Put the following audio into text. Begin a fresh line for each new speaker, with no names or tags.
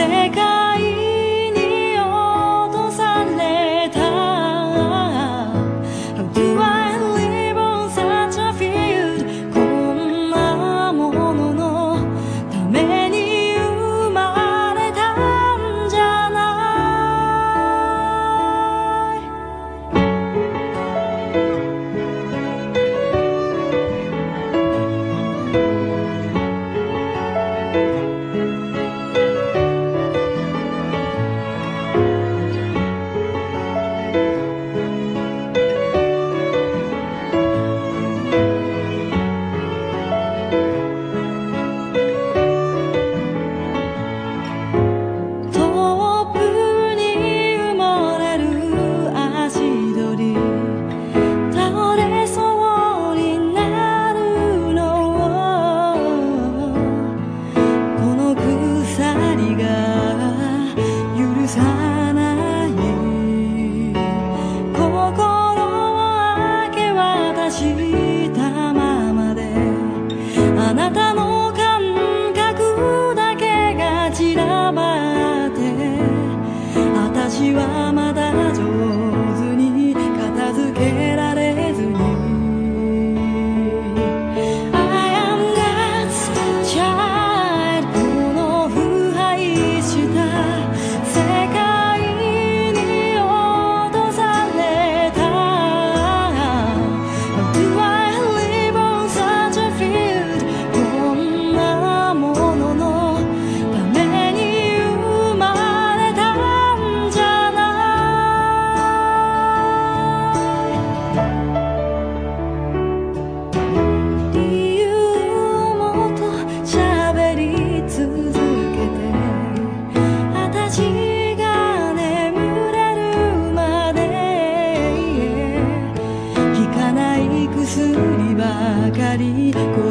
世界情りばかり。